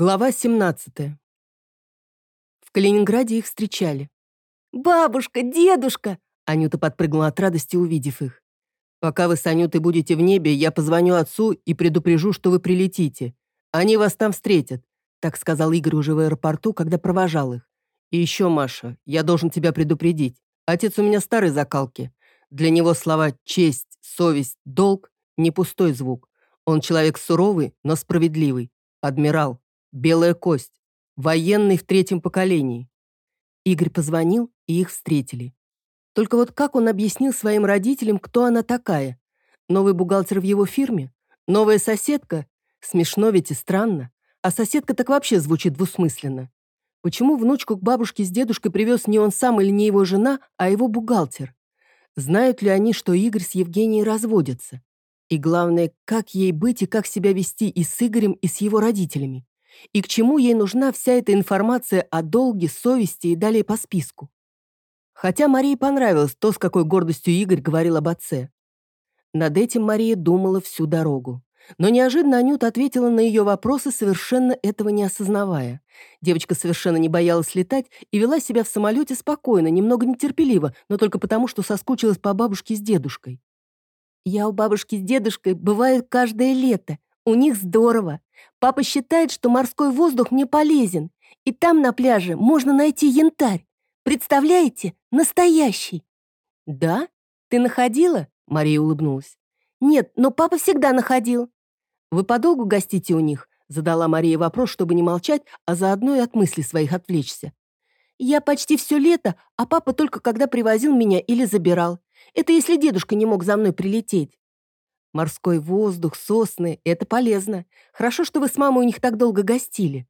Глава 17. В Калининграде их встречали. «Бабушка, дедушка!» Анюта подпрыгнула от радости, увидев их. «Пока вы с Анютой будете в небе, я позвоню отцу и предупрежу, что вы прилетите. Они вас там встретят», так сказал Игорь уже в аэропорту, когда провожал их. «И еще, Маша, я должен тебя предупредить. Отец у меня старой закалки. Для него слова «честь», «совесть», «долг» — не пустой звук. Он человек суровый, но справедливый. Адмирал. Белая кость. Военный в третьем поколении. Игорь позвонил, и их встретили. Только вот как он объяснил своим родителям, кто она такая? Новый бухгалтер в его фирме? Новая соседка? Смешно ведь и странно. А соседка так вообще звучит двусмысленно. Почему внучку к бабушке с дедушкой привез не он сам или не его жена, а его бухгалтер? Знают ли они, что Игорь с Евгенией разводятся? И главное, как ей быть и как себя вести и с Игорем, и с его родителями? И к чему ей нужна вся эта информация о долге, совести и далее по списку? Хотя Марии понравилось то, с какой гордостью Игорь говорил об отце. Над этим Мария думала всю дорогу. Но неожиданно Анюта ответила на ее вопросы, совершенно этого не осознавая. Девочка совершенно не боялась летать и вела себя в самолете спокойно, немного нетерпеливо, но только потому, что соскучилась по бабушке с дедушкой. «Я у бабушки с дедушкой бываю каждое лето. У них здорово. Папа считает, что морской воздух мне полезен, и там на пляже можно найти янтарь. Представляете? Настоящий. Да? Ты находила? Мария улыбнулась. Нет, но папа всегда находил. Вы подолгу гостите у них? Задала Мария вопрос, чтобы не молчать, а заодно и от мыслей своих отвлечься. Я почти все лето, а папа только когда привозил меня или забирал. Это если дедушка не мог за мной прилететь. Морской воздух, сосны — это полезно. Хорошо, что вы с мамой у них так долго гостили.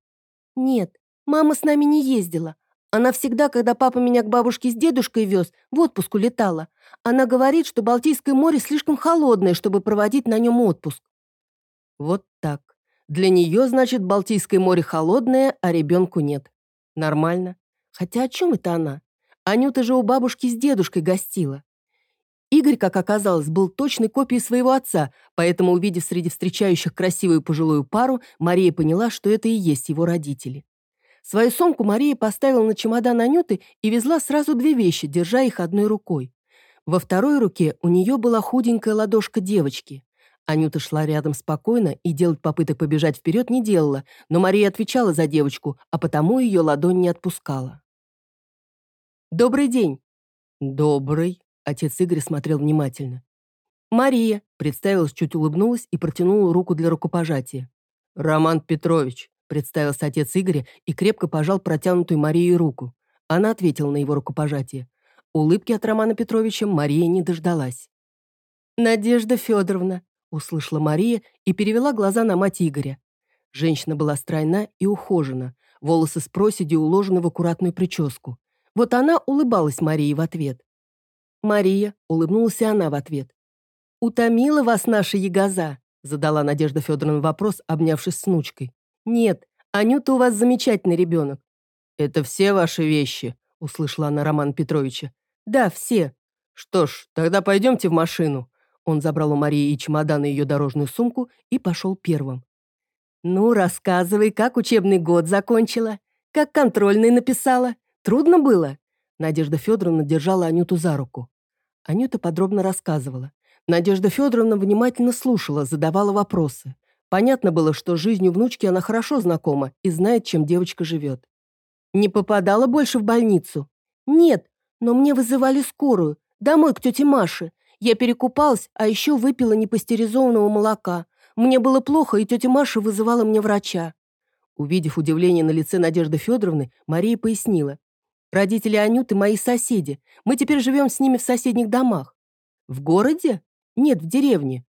Нет, мама с нами не ездила. Она всегда, когда папа меня к бабушке с дедушкой вез, в отпуск улетала. Она говорит, что Балтийское море слишком холодное, чтобы проводить на нем отпуск. Вот так. Для нее, значит, Балтийское море холодное, а ребенку нет. Нормально. Хотя о чем это она? Анюта же у бабушки с дедушкой гостила. Игорь, как оказалось, был точной копией своего отца, поэтому, увидев среди встречающих красивую пожилую пару, Мария поняла, что это и есть его родители. Свою сумку Мария поставила на чемодан Анюты и везла сразу две вещи, держа их одной рукой. Во второй руке у нее была худенькая ладошка девочки. Анюта шла рядом спокойно и делать попыток побежать вперед не делала, но Мария отвечала за девочку, а потому ее ладонь не отпускала. «Добрый день!» «Добрый!» Отец Игоря смотрел внимательно. «Мария», — представилась, чуть улыбнулась и протянула руку для рукопожатия. «Роман Петрович», — представился отец Игоря и крепко пожал протянутую Марии руку. Она ответила на его рукопожатие. Улыбки от Романа Петровича Мария не дождалась. «Надежда Федоровна», — услышала Мария и перевела глаза на мать Игоря. Женщина была стройна и ухожена, волосы с проседью уложены в аккуратную прическу. Вот она улыбалась Марии в ответ. «Мария», — улыбнулась она в ответ. «Утомила вас наша ягоза?» — задала Надежда Федоровна вопрос, обнявшись с внучкой. «Нет, Анюта у вас замечательный ребенок». «Это все ваши вещи?» — услышала она Романа Петровича. «Да, все». «Что ж, тогда пойдемте в машину». Он забрал у Марии и чемодан и ее дорожную сумку и пошел первым. «Ну, рассказывай, как учебный год закончила? Как контрольный написала? Трудно было?» Надежда Федоровна держала Анюту за руку. Анюта подробно рассказывала. Надежда Федоровна внимательно слушала, задавала вопросы. Понятно было, что жизнью внучки она хорошо знакома и знает, чем девочка живет. «Не попадала больше в больницу?» «Нет, но мне вызывали скорую. Домой к тете Маше. Я перекупалась, а еще выпила непастеризованного молока. Мне было плохо, и тетя Маша вызывала мне врача». Увидев удивление на лице Надежды Федоровны, Мария пояснила. Родители Анюты мои соседи. Мы теперь живем с ними в соседних домах. В городе? Нет, в деревне.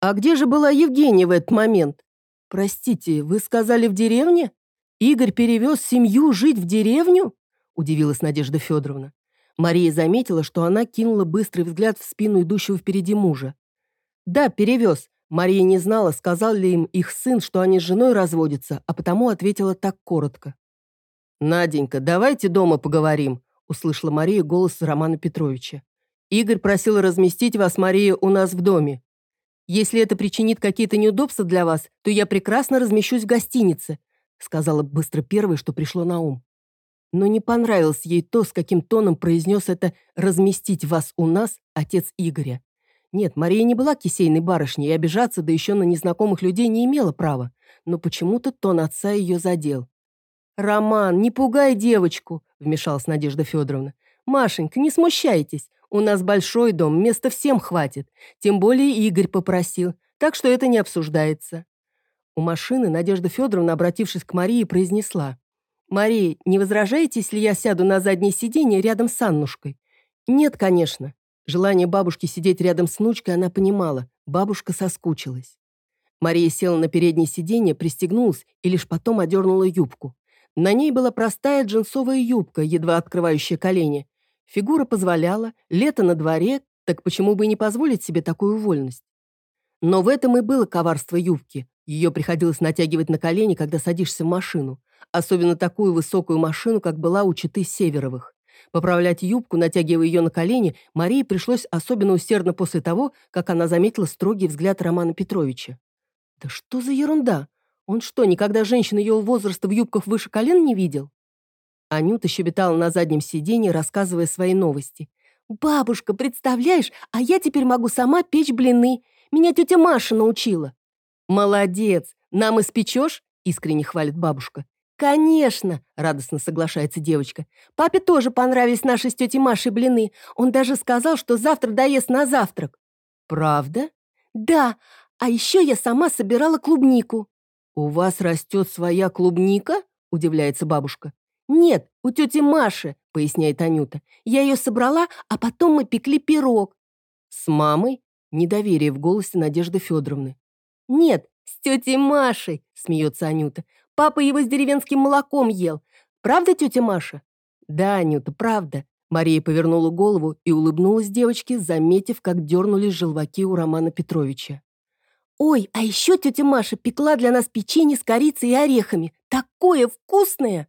А где же была Евгения в этот момент? Простите, вы сказали в деревне? Игорь перевез семью жить в деревню? Удивилась Надежда Федоровна. Мария заметила, что она кинула быстрый взгляд в спину идущего впереди мужа. Да, перевез. Мария не знала, сказал ли им их сын, что они с женой разводятся, а потому ответила так коротко. «Наденька, давайте дома поговорим», — услышала Мария голос Романа Петровича. «Игорь просил разместить вас, Мария, у нас в доме. Если это причинит какие-то неудобства для вас, то я прекрасно размещусь в гостинице. сказала быстро первое, что пришло на ум. Но не понравилось ей то, с каким тоном произнес это «разместить вас у нас» отец Игоря. Нет, Мария не была кисейной барышней и обижаться, да еще на незнакомых людей не имела права, но почему-то тон отца ее задел. «Роман, не пугай девочку», — вмешалась Надежда Федоровна. «Машенька, не смущайтесь. У нас большой дом, места всем хватит. Тем более Игорь попросил, так что это не обсуждается». У машины Надежда Федоровна, обратившись к Марии, произнесла. «Мария, не возражаете, если я сяду на заднее сиденье рядом с Аннушкой?» «Нет, конечно». Желание бабушки сидеть рядом с внучкой она понимала. Бабушка соскучилась. Мария села на переднее сиденье, пристегнулась и лишь потом одернула юбку. На ней была простая джинсовая юбка, едва открывающая колени. Фигура позволяла, лето на дворе, так почему бы и не позволить себе такую вольность? Но в этом и было коварство юбки. Ее приходилось натягивать на колени, когда садишься в машину. Особенно такую высокую машину, как была у Читы Северовых. Поправлять юбку, натягивая ее на колени, Марии пришлось особенно усердно после того, как она заметила строгий взгляд Романа Петровича. «Да что за ерунда? Он что, никогда женщин ее возраста в юбках выше колен не видел?» Анюта щебетала на заднем сиденье, рассказывая свои новости. «Бабушка, представляешь, а я теперь могу сама печь блины. Меня тетя Маша научила». «Молодец! Нам испечешь?» — искренне хвалит бабушка. «Конечно!» — радостно соглашается девочка. «Папе тоже понравились наши с тетей Машей блины. Он даже сказал, что завтра доест на завтрак». «Правда?» «Да. А еще я сама собирала клубнику». «У вас растет своя клубника?» — удивляется бабушка. «Нет, у тети Маши», — поясняет Анюта. «Я ее собрала, а потом мы пекли пирог». «С мамой?» — недоверие в голосе Надежды Федоровны. «Нет, с тетей Машей», — смеется Анюта. Папа его с деревенским молоком ел. Правда, тетя Маша?» «Да, Анюта, правда». Мария повернула голову и улыбнулась девочке, заметив, как дернулись желваки у Романа Петровича. «Ой, а еще тетя Маша пекла для нас печенье с корицей и орехами. Такое вкусное!»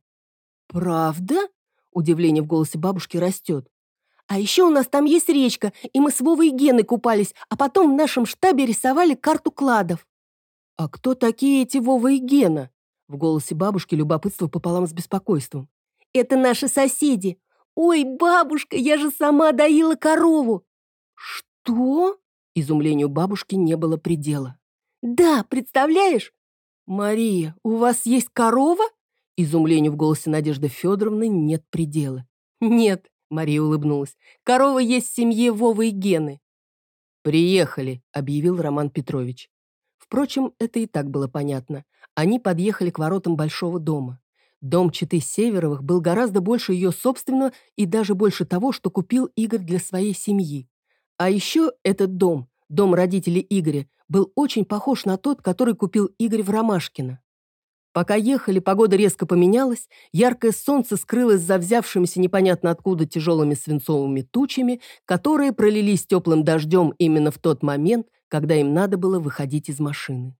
«Правда?» Удивление в голосе бабушки растет. «А еще у нас там есть речка, и мы с Вовой и Геной купались, а потом в нашем штабе рисовали карту кладов». «А кто такие эти Вова и Гена?» В голосе бабушки любопытство пополам с беспокойством. «Это наши соседи! Ой, бабушка, я же сама доила корову!» «Что?» Изумлению бабушки не было предела. «Да, представляешь?» «Мария, у вас есть корова?» Изумлению в голосе Надежды Федоровны нет предела. «Нет», — Мария улыбнулась, — «корова есть в семье Вовы и Гены». «Приехали», — объявил Роман Петрович. Впрочем, это и так было понятно. Они подъехали к воротам большого дома. Дом Читы Северовых был гораздо больше ее собственного и даже больше того, что купил Игорь для своей семьи. А еще этот дом, дом родителей Игоря, был очень похож на тот, который купил Игорь в Ромашкино. Пока ехали, погода резко поменялась, яркое солнце скрылось за взявшимися непонятно откуда тяжелыми свинцовыми тучами, которые пролились теплым дождем именно в тот момент, когда им надо было выходить из машины.